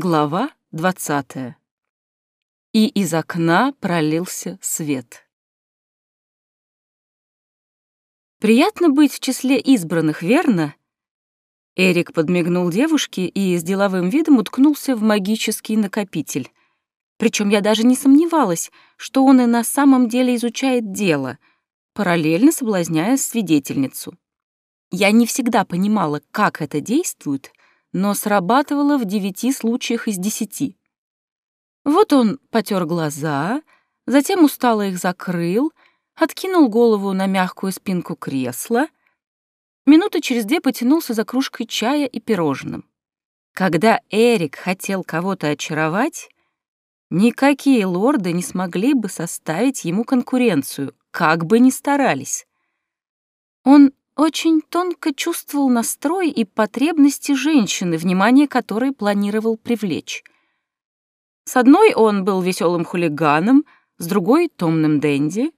Глава двадцатая. И из окна пролился свет. Приятно быть в числе избранных, верно? Эрик подмигнул девушке и с деловым видом уткнулся в магический накопитель. Причем я даже не сомневалась, что он и на самом деле изучает дело, параллельно соблазняя свидетельницу. Я не всегда понимала, как это действует, но срабатывало в девяти случаях из десяти. Вот он потер глаза, затем устало их закрыл, откинул голову на мягкую спинку кресла, минуты через две потянулся за кружкой чая и пирожным. Когда Эрик хотел кого-то очаровать, никакие лорды не смогли бы составить ему конкуренцию, как бы ни старались. Он очень тонко чувствовал настрой и потребности женщины, внимание которой планировал привлечь. С одной он был веселым хулиганом, с другой — томным денди.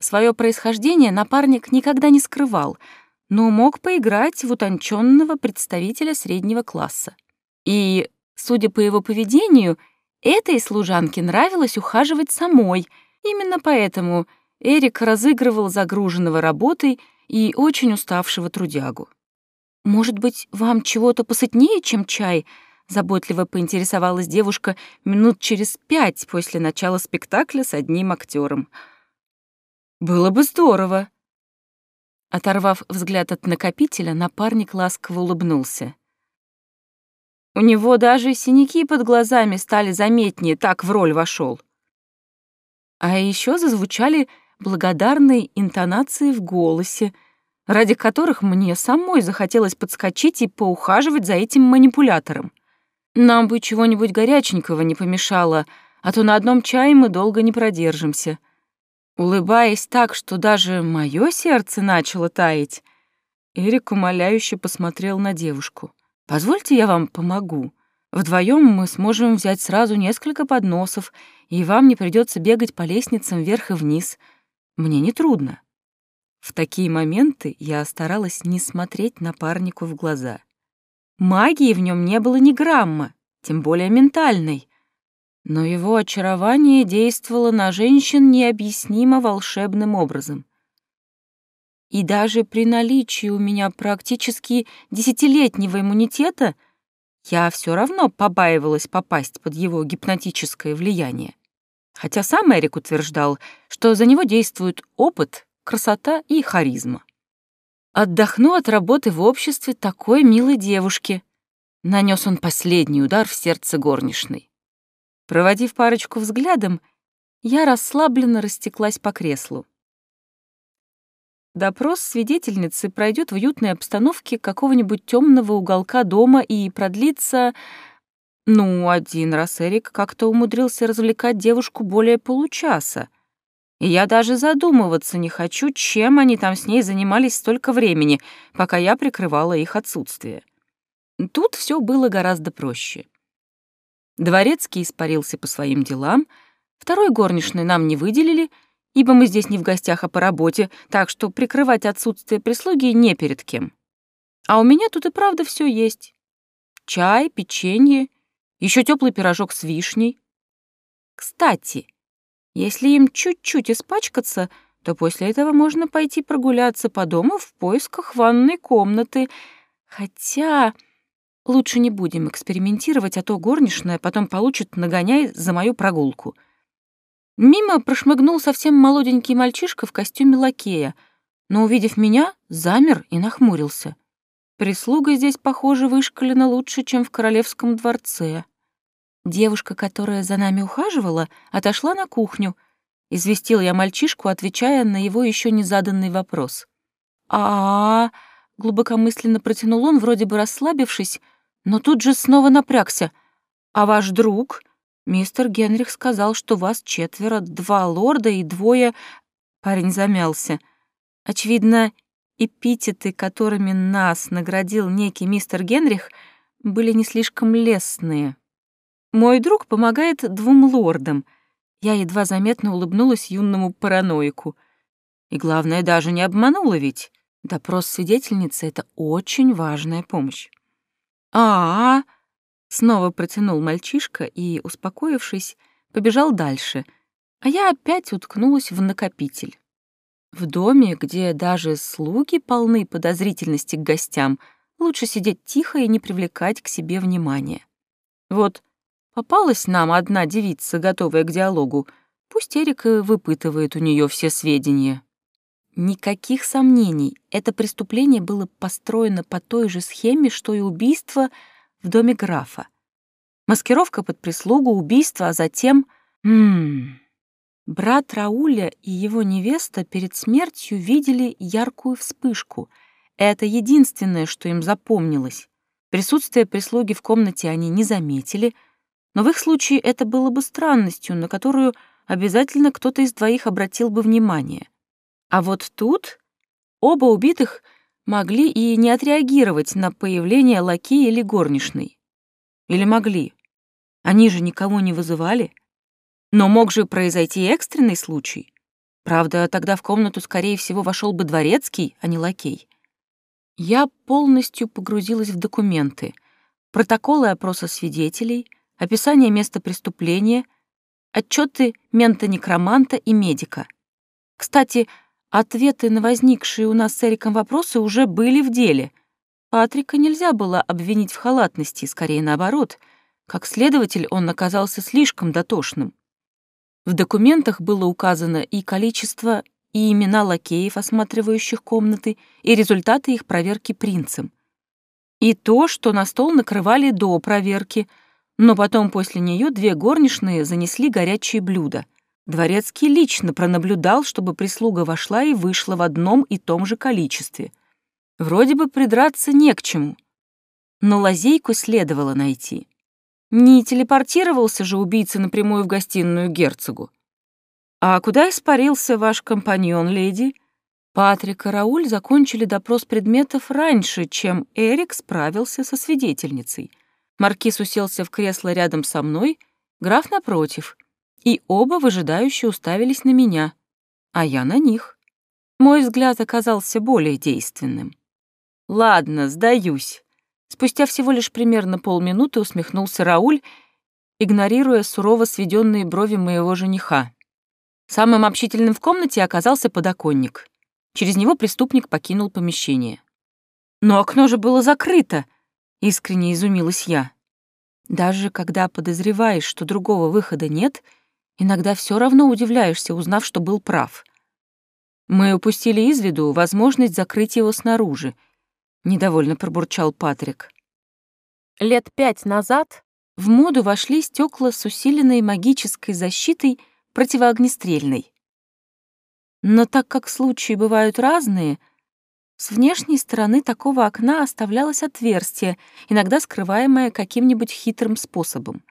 Свое происхождение напарник никогда не скрывал, но мог поиграть в утонченного представителя среднего класса. И, судя по его поведению, этой служанке нравилось ухаживать самой, именно поэтому Эрик разыгрывал загруженного работой — и очень уставшего трудягу. «Может быть, вам чего-то посытнее, чем чай?» Заботливо поинтересовалась девушка минут через пять после начала спектакля с одним актером. «Было бы здорово!» Оторвав взгляд от накопителя, напарник ласково улыбнулся. У него даже синяки под глазами стали заметнее, так в роль вошел. А еще зазвучали благодарные интонации в голосе, ради которых мне самой захотелось подскочить и поухаживать за этим манипулятором. Нам бы чего-нибудь горяченького не помешало, а то на одном чае мы долго не продержимся. Улыбаясь так, что даже мое сердце начало таять, Эрик умоляюще посмотрел на девушку. «Позвольте, я вам помогу. Вдвоем мы сможем взять сразу несколько подносов, и вам не придется бегать по лестницам вверх и вниз. Мне не трудно. В такие моменты я старалась не смотреть напарнику в глаза. Магии в нем не было ни грамма, тем более ментальной. Но его очарование действовало на женщин необъяснимо волшебным образом. И даже при наличии у меня практически десятилетнего иммунитета я все равно побаивалась попасть под его гипнотическое влияние хотя сам Эрик утверждал, что за него действуют опыт, красота и харизма. «Отдохну от работы в обществе такой милой девушки», — нанес он последний удар в сердце горничной. Проводив парочку взглядом, я расслабленно растеклась по креслу. Допрос свидетельницы пройдет в уютной обстановке какого-нибудь темного уголка дома и продлится ну, один раз Эрик как-то умудрился развлекать девушку более получаса. И я даже задумываться не хочу, чем они там с ней занимались столько времени, пока я прикрывала их отсутствие. Тут все было гораздо проще. Дворецкий испарился по своим делам, второй горничной нам не выделили, ибо мы здесь не в гостях, а по работе, так что прикрывать отсутствие прислуги не перед кем. А у меня тут и правда все есть. Чай, печенье еще теплый пирожок с вишней. Кстати, если им чуть-чуть испачкаться, то после этого можно пойти прогуляться по дому в поисках ванной комнаты. Хотя лучше не будем экспериментировать, а то горничная потом получит нагоняй за мою прогулку. Мимо прошмыгнул совсем молоденький мальчишка в костюме лакея, но, увидев меня, замер и нахмурился. Прислуга здесь, похоже, вышкалена лучше, чем в королевском дворце. Девушка, которая за нами ухаживала, отошла на кухню. Известил я мальчишку, отвечая на его еще не заданный вопрос. а, -а, -а глубокомысленно протянул он, вроде бы расслабившись, но тут же снова напрягся. «А ваш друг?» «Мистер Генрих сказал, что вас четверо, два лорда и двое...» Парень замялся. Очевидно, эпитеты, которыми нас наградил некий мистер Генрих, были не слишком лестные. Мой друг помогает двум лордам. Я едва заметно улыбнулась юному параноику. И главное, даже не обманула ведь. Допрос свидетельницы — это очень важная помощь. а, -а, -а Снова протянул мальчишка и, успокоившись, побежал дальше, а я опять уткнулась в накопитель. В доме, где даже слуги полны подозрительности к гостям, лучше сидеть тихо и не привлекать к себе внимания. Вот попалась нам одна девица, готовая к диалогу, пусть Эрик выпытывает у нее все сведения. Никаких сомнений, это преступление было построено по той же схеме, что и убийство в доме графа. Маскировка под прислугу, убийство, а затем... Ммм... Брат Рауля и его невеста перед смертью видели яркую вспышку. Это единственное, что им запомнилось. Присутствие прислуги в комнате они не заметили, но в их случае это было бы странностью, на которую обязательно кто-то из двоих обратил бы внимание. А вот тут оба убитых могли и не отреагировать на появление лакея или горничной. Или могли. Они же никого не вызывали. Но мог же произойти экстренный случай. Правда, тогда в комнату, скорее всего, вошел бы дворецкий, а не лакей. Я полностью погрузилась в документы, протоколы опроса свидетелей, описание места преступления, отчеты мента-некроманта и медика. Кстати, ответы на возникшие у нас с Эриком вопросы уже были в деле. Патрика нельзя было обвинить в халатности, скорее наоборот. Как следователь он оказался слишком дотошным. В документах было указано и количество, и имена лакеев, осматривающих комнаты, и результаты их проверки принцем. И то, что на стол накрывали до проверки, но потом после нее две горничные занесли горячие блюда. Дворецкий лично пронаблюдал, чтобы прислуга вошла и вышла в одном и том же количестве. Вроде бы придраться не к чему, но лазейку следовало найти. Не телепортировался же убийца напрямую в гостиную герцогу. «А куда испарился ваш компаньон, леди?» Патрик и Рауль закончили допрос предметов раньше, чем Эрик справился со свидетельницей. Маркиз уселся в кресло рядом со мной, граф напротив, и оба выжидающе уставились на меня, а я на них. Мой взгляд оказался более действенным. «Ладно, сдаюсь», Спустя всего лишь примерно полминуты усмехнулся Рауль, игнорируя сурово сведенные брови моего жениха. Самым общительным в комнате оказался подоконник. Через него преступник покинул помещение. «Но окно же было закрыто!» — искренне изумилась я. Даже когда подозреваешь, что другого выхода нет, иногда все равно удивляешься, узнав, что был прав. Мы упустили из виду возможность закрыть его снаружи — недовольно пробурчал Патрик. Лет пять назад в моду вошли стекла с усиленной магической защитой противоогнестрельной. Но так как случаи бывают разные, с внешней стороны такого окна оставлялось отверстие, иногда скрываемое каким-нибудь хитрым способом.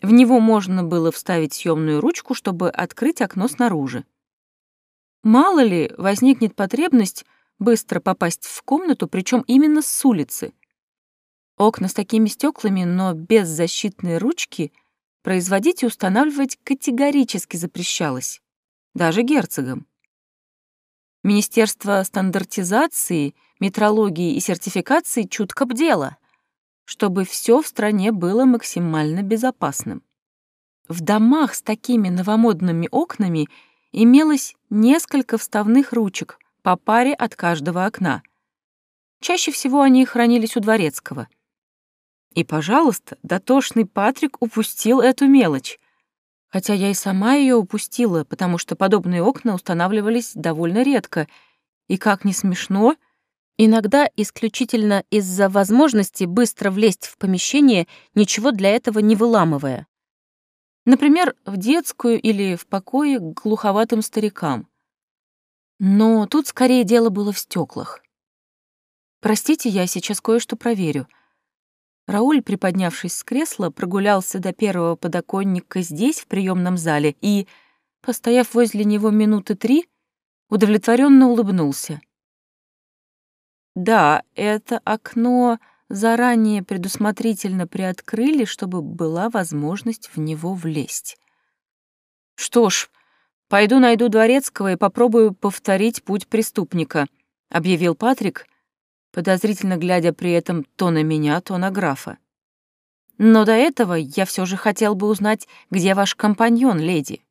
В него можно было вставить съемную ручку, чтобы открыть окно снаружи. Мало ли, возникнет потребность быстро попасть в комнату, причем именно с улицы. Окна с такими стеклами, но без защитной ручки, производить и устанавливать категорически запрещалось, даже герцогам. Министерство стандартизации, метрологии и сертификации чутко бдело, чтобы все в стране было максимально безопасным. В домах с такими новомодными окнами имелось несколько вставных ручек, по паре от каждого окна. Чаще всего они хранились у дворецкого. И, пожалуйста, дотошный Патрик упустил эту мелочь. Хотя я и сама ее упустила, потому что подобные окна устанавливались довольно редко. И, как ни смешно, иногда исключительно из-за возможности быстро влезть в помещение, ничего для этого не выламывая. Например, в детскую или в покое к глуховатым старикам. Но тут скорее дело было в стеклах. Простите, я сейчас кое-что проверю. Рауль, приподнявшись с кресла, прогулялся до первого подоконника здесь, в приемном зале, и, постояв возле него минуты три, удовлетворенно улыбнулся. Да, это окно заранее предусмотрительно приоткрыли, чтобы была возможность в него влезть. Что ж, «Пойду найду Дворецкого и попробую повторить путь преступника», — объявил Патрик, подозрительно глядя при этом то на меня, то на графа. Но до этого я все же хотел бы узнать, где ваш компаньон, леди.